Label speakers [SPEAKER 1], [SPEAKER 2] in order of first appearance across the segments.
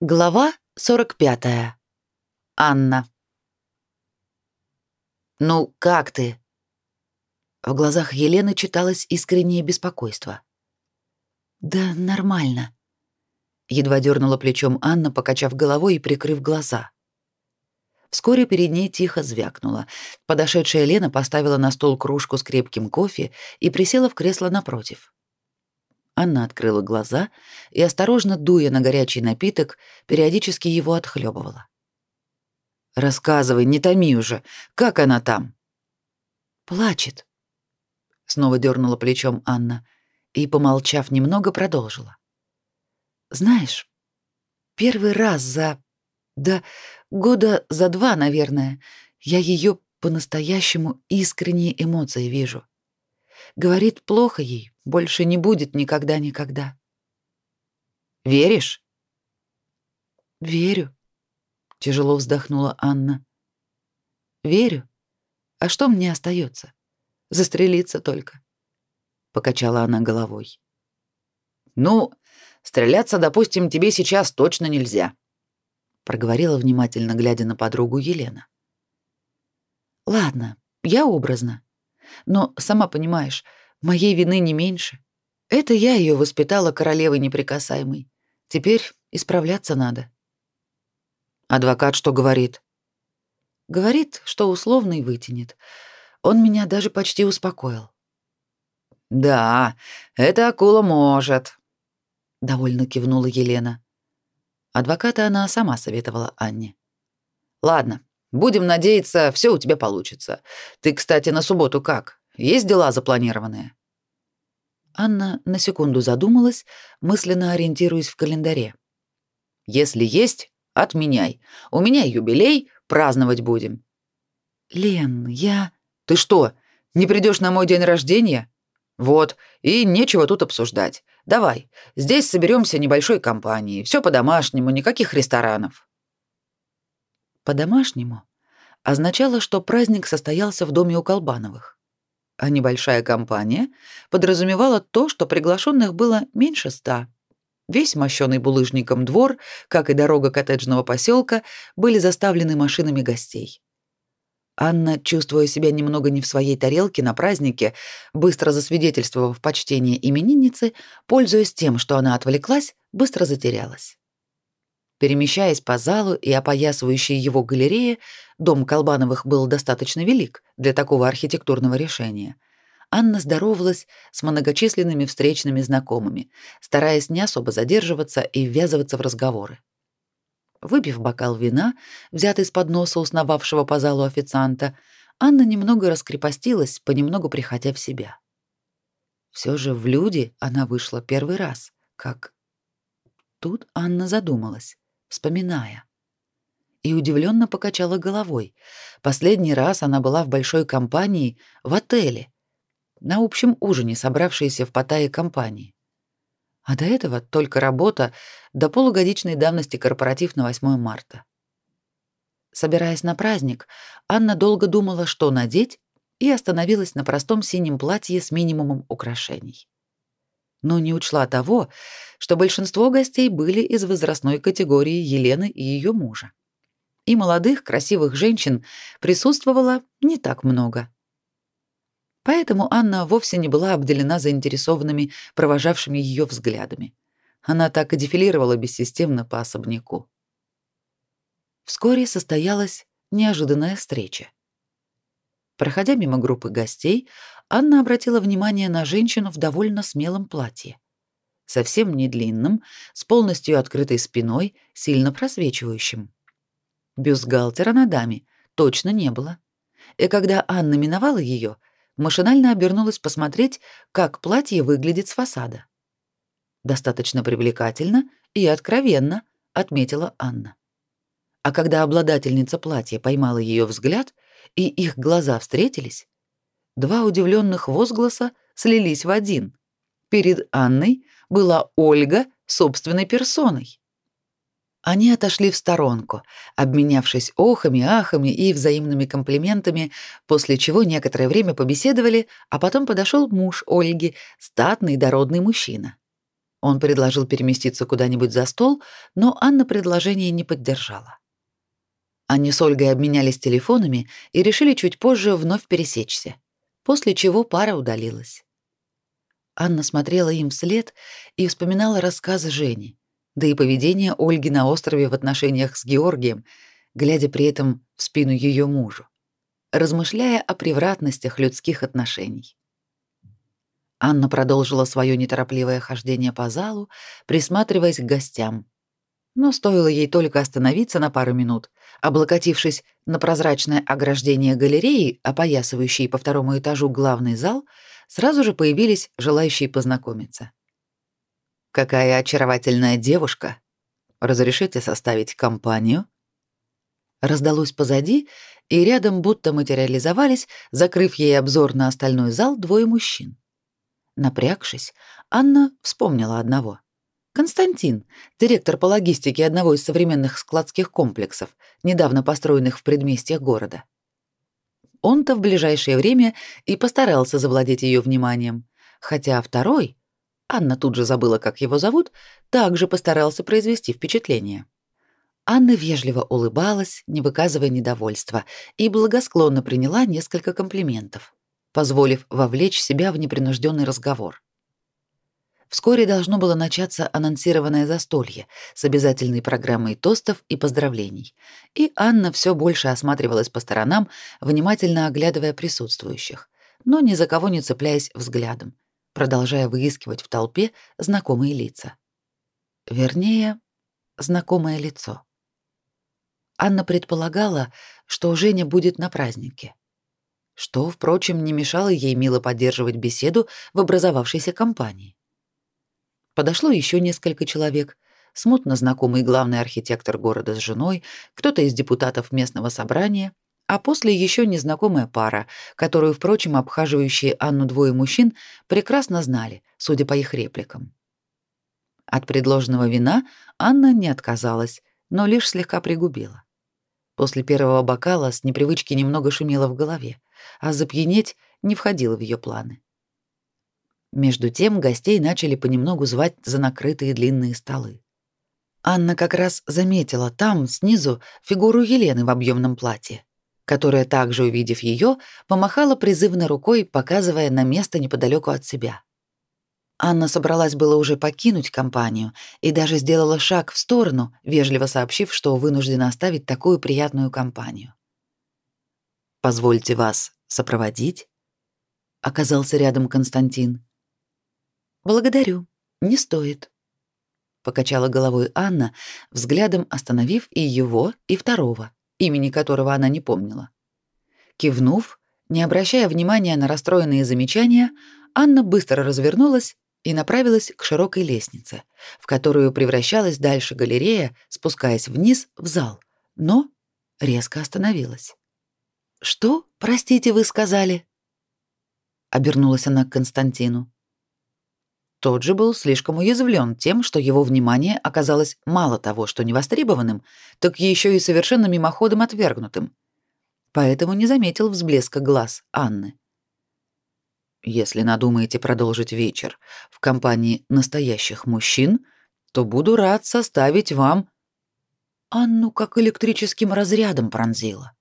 [SPEAKER 1] Глава 45. Анна. «Ну, как ты?» В глазах Елены читалось искреннее беспокойство. «Да нормально», — едва дернула плечом Анна, покачав головой и прикрыв глаза. Вскоре перед ней тихо звякнуло. Подошедшая Лена поставила на стол кружку с крепким кофе и присела в кресло напротив. Анна открыла глаза и, осторожно дуя на горячий напиток, периодически его отхлебывала. «Рассказывай, не томи уже. Как она там?» «Плачет», — снова дернула плечом Анна и, помолчав немного, продолжила. «Знаешь, первый раз за... да года за два, наверное, я ее по-настоящему искренние эмоции вижу. Говорит, плохо ей, больше не будет никогда-никогда. Веришь? Верю, тяжело вздохнула Анна. Верю. А что мне остается? Застрелиться только. Покачала она головой. Ну, стреляться, допустим, тебе сейчас точно нельзя, проговорила внимательно глядя на подругу Елена. Ладно, я образно. Но сама понимаешь, Моей вины не меньше. Это я ее воспитала королевой неприкасаемой. Теперь исправляться надо. Адвокат что говорит? Говорит, что условный вытянет. Он меня даже почти успокоил. Да, эта акула может, довольно кивнула Елена. Адвоката она сама советовала Анне. Ладно, будем надеяться, все у тебя получится. Ты, кстати, на субботу как? Есть дела запланированные?» Анна на секунду задумалась, мысленно ориентируясь в календаре. «Если есть, отменяй. У меня юбилей, праздновать будем». «Лен, я...» «Ты что, не придешь на мой день рождения?» «Вот, и нечего тут обсуждать. Давай, здесь соберемся небольшой компанией, все по-домашнему, никаких ресторанов». «По-домашнему» означало, что праздник состоялся в доме у Колбановых а небольшая компания подразумевала то, что приглашенных было меньше ста. Весь мощенный булыжником двор, как и дорога коттеджного поселка, были заставлены машинами гостей. Анна, чувствуя себя немного не в своей тарелке на празднике, быстро засвидетельствовав почтение именинницы, пользуясь тем, что она отвлеклась, быстро затерялась. Перемещаясь по залу и опоясывающей его галерее, дом Колбановых был достаточно велик для такого архитектурного решения. Анна здоровалась с многочисленными встречными знакомыми, стараясь не особо задерживаться и ввязываться в разговоры. Выпив бокал вина, взятый с подноса усновавшего по залу официанта, Анна немного раскрепостилась, понемногу приходя в себя. Все же в люди она вышла первый раз, как... Тут Анна задумалась вспоминая. И удивленно покачала головой. Последний раз она была в большой компании в отеле, на общем ужине, собравшейся в Паттайе компании. А до этого только работа до полугодичной давности корпоратив на 8 марта. Собираясь на праздник, Анна долго думала, что надеть, и остановилась на простом синем платье с минимумом украшений но не учла того, что большинство гостей были из возрастной категории Елены и ее мужа. И молодых, красивых женщин присутствовало не так много. Поэтому Анна вовсе не была обделена заинтересованными, провожавшими ее взглядами. Она так и дефилировала бессистемно по особняку. Вскоре состоялась неожиданная встреча. Проходя мимо группы гостей, Анна обратила внимание на женщину в довольно смелом платье. Совсем не длинном, с полностью открытой спиной, сильно просвечивающим. Бюстгальтера на даме точно не было. И когда Анна миновала ее, машинально обернулась посмотреть, как платье выглядит с фасада. Достаточно привлекательно и откровенно, отметила Анна. А когда обладательница платья поймала ее взгляд — и их глаза встретились, два удивленных возгласа слились в один. Перед Анной была Ольга собственной персоной. Они отошли в сторонку, обменявшись охами, ахами и взаимными комплиментами, после чего некоторое время побеседовали, а потом подошел муж Ольги, статный дородный мужчина. Он предложил переместиться куда-нибудь за стол, но Анна предложение не поддержала. Они с Ольгой обменялись телефонами и решили чуть позже вновь пересечься, после чего пара удалилась. Анна смотрела им вслед и вспоминала рассказы Жени, да и поведение Ольги на острове в отношениях с Георгием, глядя при этом в спину ее мужу, размышляя о превратностях людских отношений. Анна продолжила свое неторопливое хождение по залу, присматриваясь к гостям. Но стоило ей только остановиться на пару минут, облокотившись на прозрачное ограждение галереи, опоясывающей по второму этажу главный зал, сразу же появились желающие познакомиться. «Какая очаровательная девушка! Разрешите составить компанию?» Раздалось позади, и рядом будто материализовались, закрыв ей обзор на остальной зал, двое мужчин. Напрягшись, Анна вспомнила одного. Константин, директор по логистике одного из современных складских комплексов, недавно построенных в предместьях города. Он-то в ближайшее время и постарался завладеть ее вниманием, хотя второй, Анна тут же забыла, как его зовут, также постарался произвести впечатление. Анна вежливо улыбалась, не выказывая недовольства, и благосклонно приняла несколько комплиментов, позволив вовлечь себя в непринужденный разговор. Вскоре должно было начаться анонсированное застолье с обязательной программой тостов и поздравлений, и Анна все больше осматривалась по сторонам, внимательно оглядывая присутствующих, но ни за кого не цепляясь взглядом, продолжая выискивать в толпе знакомые лица. Вернее, знакомое лицо. Анна предполагала, что Женя будет на празднике. Что, впрочем, не мешало ей мило поддерживать беседу в образовавшейся компании. Подошло еще несколько человек, смутно знакомый главный архитектор города с женой, кто-то из депутатов местного собрания — а после еще незнакомая пара, которую, впрочем, обхаживающие Анну двое мужчин прекрасно знали, судя по их репликам. От предложенного вина Анна не отказалась, но лишь слегка пригубила. После первого бокала с непривычки немного шумело в голове, а запьянеть не входило в ее планы. Между тем гостей начали понемногу звать за накрытые длинные столы. Анна как раз заметила там, снизу, фигуру Елены в объемном платье которая, также увидев ее, помахала призывно рукой, показывая на место неподалеку от себя. Анна собралась было уже покинуть компанию и даже сделала шаг в сторону, вежливо сообщив, что вынуждена оставить такую приятную компанию. «Позвольте вас сопроводить?» — оказался рядом Константин. «Благодарю, не стоит», — покачала головой Анна, взглядом остановив и его, и второго имени которого она не помнила. Кивнув, не обращая внимания на расстроенные замечания, Анна быстро развернулась и направилась к широкой лестнице, в которую превращалась дальше галерея, спускаясь вниз в зал, но резко остановилась. «Что, простите, вы сказали?» Обернулась она к Константину. Тот же был слишком уязвлен тем, что его внимание оказалось мало того, что невостребованным, так еще и совершенно мимоходом отвергнутым. Поэтому не заметил взблеска глаз Анны. Если надумаете продолжить вечер в компании настоящих мужчин, то буду рад составить вам Анну как электрическим разрядом пронзила.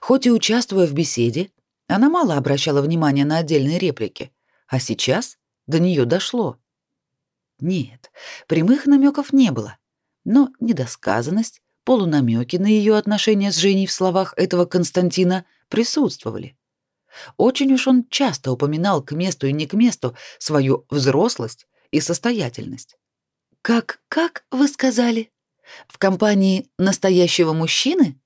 [SPEAKER 1] Хоть и участвуя в беседе, она мало обращала внимания на отдельные реплики, а сейчас до нее дошло. Нет, прямых намеков не было, но недосказанность, полунамеки на ее отношения с Женей в словах этого Константина присутствовали. Очень уж он часто упоминал к месту и не к месту свою взрослость и состоятельность. «Как, как вы сказали? В компании настоящего мужчины?»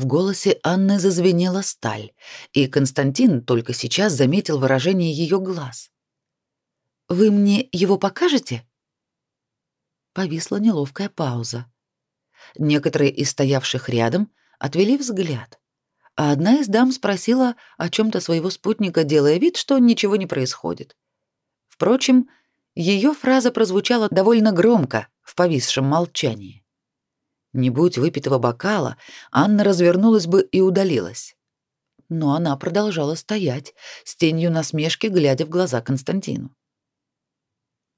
[SPEAKER 1] В голосе Анны зазвенела сталь, и Константин только сейчас заметил выражение ее глаз. «Вы мне его покажете?» Повисла неловкая пауза. Некоторые из стоявших рядом отвели взгляд, а одна из дам спросила о чем то своего спутника, делая вид, что ничего не происходит. Впрочем, ее фраза прозвучала довольно громко в повисшем молчании. Не будь выпитого бокала, Анна развернулась бы и удалилась. Но она продолжала стоять, с тенью насмешки глядя в глаза Константину.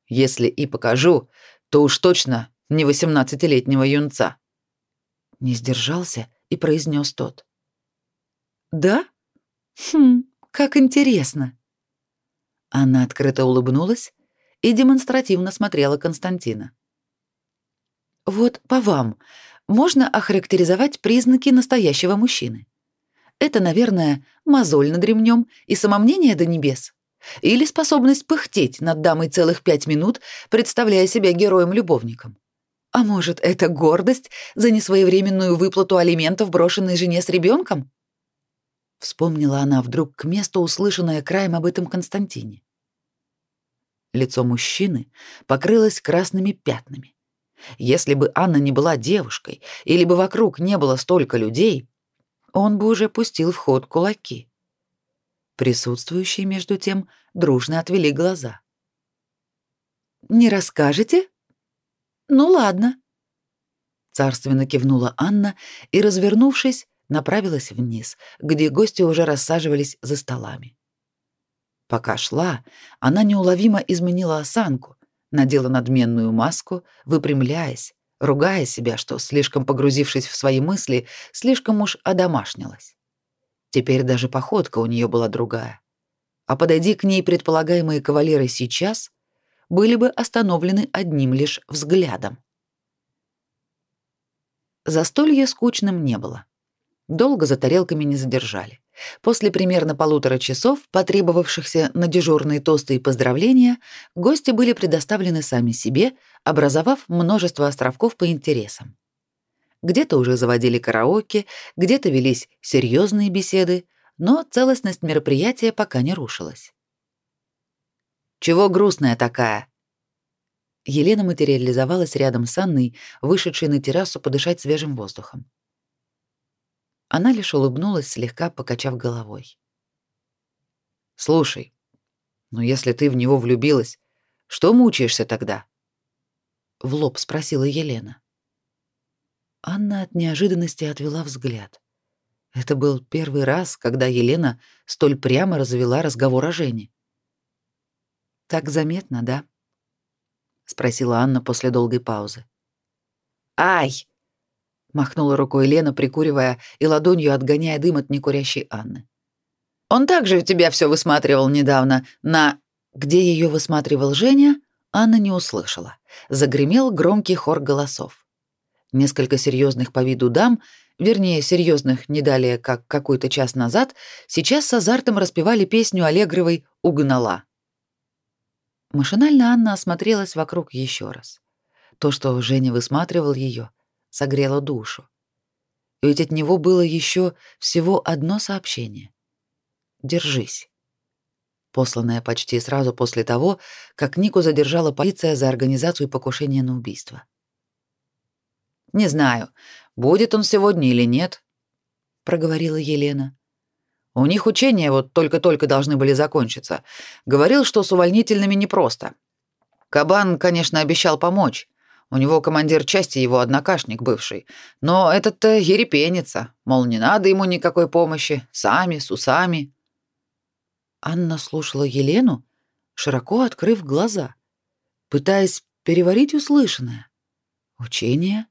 [SPEAKER 1] Если и покажу, то уж точно не восемнадцатилетнего юнца. Не сдержался и произнес тот. Да? Хм, как интересно. Она открыто улыбнулась и демонстративно смотрела Константина. Вот по вам можно охарактеризовать признаки настоящего мужчины. Это, наверное, мозоль над ремнем и самомнение до небес. Или способность пыхтеть над дамой целых пять минут, представляя себя героем-любовником. А может, это гордость за несвоевременную выплату алиментов брошенной жене с ребенком? Вспомнила она вдруг к месту услышанное краем об этом Константине. Лицо мужчины покрылось красными пятнами. Если бы Анна не была девушкой, или бы вокруг не было столько людей, он бы уже пустил в ход кулаки. Присутствующие, между тем, дружно отвели глаза. «Не расскажете?» «Ну ладно». Царственно кивнула Анна и, развернувшись, направилась вниз, где гости уже рассаживались за столами. Пока шла, она неуловимо изменила осанку, надела надменную маску, выпрямляясь, ругая себя, что, слишком погрузившись в свои мысли, слишком уж одомашнилась. Теперь даже походка у нее была другая. А подойди к ней предполагаемые кавалеры сейчас, были бы остановлены одним лишь взглядом. Застолье скучным не было. Долго за тарелками не задержали. После примерно полутора часов, потребовавшихся на дежурные тосты и поздравления, гости были предоставлены сами себе, образовав множество островков по интересам. Где-то уже заводили караоке, где-то велись серьезные беседы, но целостность мероприятия пока не рушилась. «Чего грустная такая?» Елена материализовалась рядом с Анной, вышедшей на террасу подышать свежим воздухом. Она лишь улыбнулась, слегка покачав головой. «Слушай, ну если ты в него влюбилась, что мучаешься тогда?» В лоб спросила Елена. Анна от неожиданности отвела взгляд. Это был первый раз, когда Елена столь прямо развела разговор о Жене. «Так заметно, да?» — спросила Анна после долгой паузы. «Ай!» — махнула рукой Лена, прикуривая и ладонью отгоняя дым от некурящей Анны. «Он также у тебя все высматривал недавно на...» Где ее высматривал Женя, Анна не услышала. Загремел громкий хор голосов. Несколько серьезных по виду дам, вернее, серьезных не далее, как какой-то час назад, сейчас с азартом распевали песню Аллегровой «Угнала». Машинально Анна осмотрелась вокруг еще раз. То, что Женя высматривал ее, согрело душу. Ведь от него было еще всего одно сообщение. «Держись» посланное почти сразу после того, как Нику задержала полиция за организацию покушения на убийство. Не знаю, будет он сегодня или нет, проговорила Елена. У них учения вот только-только должны были закончиться. Говорил, что с увольнительными непросто. Кабан, конечно, обещал помочь. У него командир части его однокашник бывший. Но этот-то ерепенится. Мол, не надо ему никакой помощи. Сами, с усами. Анна слушала Елену, широко открыв глаза, пытаясь переварить услышанное. Учение?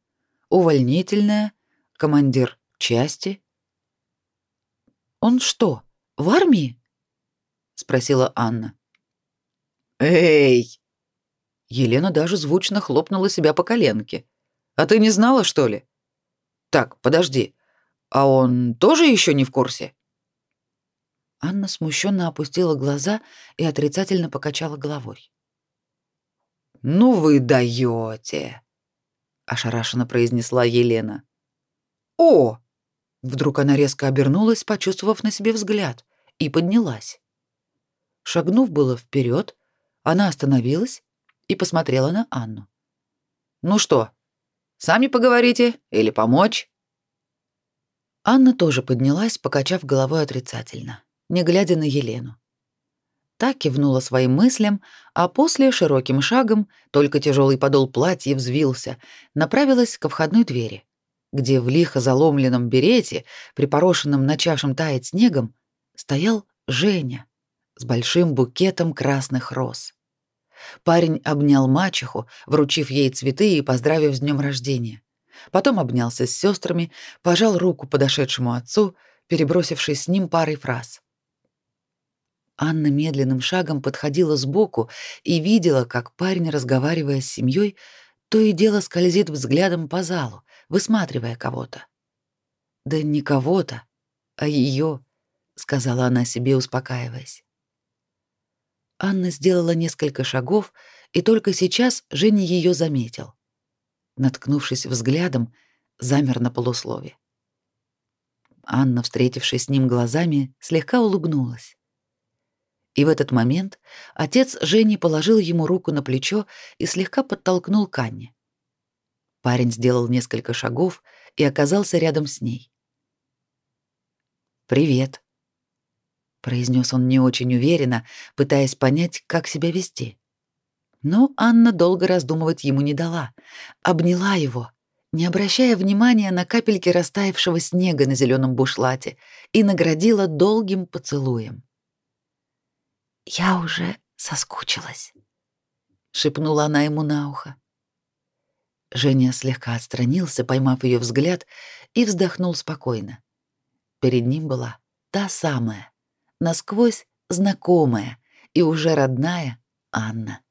[SPEAKER 1] увольнительная, командир части. Он что, в армии? спросила Анна. Эй! Елена даже звучно хлопнула себя по коленке. А ты не знала, что ли? Так, подожди. А он тоже еще не в курсе? Анна смущенно опустила глаза и отрицательно покачала головой. Ну вы даете ошарашенно произнесла Елена. О! Вдруг она резко обернулась, почувствовав на себе взгляд, и поднялась. Шагнув было вперед, она остановилась и посмотрела на Анну. Ну что, сами поговорите или помочь? Анна тоже поднялась, покачав головой отрицательно, не глядя на Елену. Та кивнула своим мыслям, а после широким шагом, только тяжелый подол платья взвился, направилась ко входной двери, где в лихо заломленном берете, припорошенном начавшим таять снегом, стоял Женя с большим букетом красных роз. Парень обнял мачеху, вручив ей цветы и поздравив с днем рождения. Потом обнялся с сестрами, пожал руку подошедшему отцу, перебросившись с ним парой фраз. Анна медленным шагом подходила сбоку и видела, как парень, разговаривая с семьей, то и дело скользит взглядом по залу, высматривая кого-то. Да не кого-то, а ее, сказала она себе, успокаиваясь. Анна сделала несколько шагов, и только сейчас Женя ее заметил. Наткнувшись взглядом, замер на полуслове. Анна, встретившись с ним глазами, слегка улыбнулась. И в этот момент отец Жени положил ему руку на плечо и слегка подтолкнул к Анне. Парень сделал несколько шагов и оказался рядом с ней. «Привет», — произнес он не очень уверенно, пытаясь понять, как себя вести. Но Анна долго раздумывать ему не дала, обняла его, не обращая внимания на капельки растаявшего снега на зеленом бушлате, и наградила долгим поцелуем.
[SPEAKER 2] «Я уже соскучилась», —
[SPEAKER 1] шепнула она ему на ухо. Женя слегка отстранился, поймав ее взгляд, и вздохнул спокойно. Перед ним была та самая, насквозь знакомая и уже родная Анна.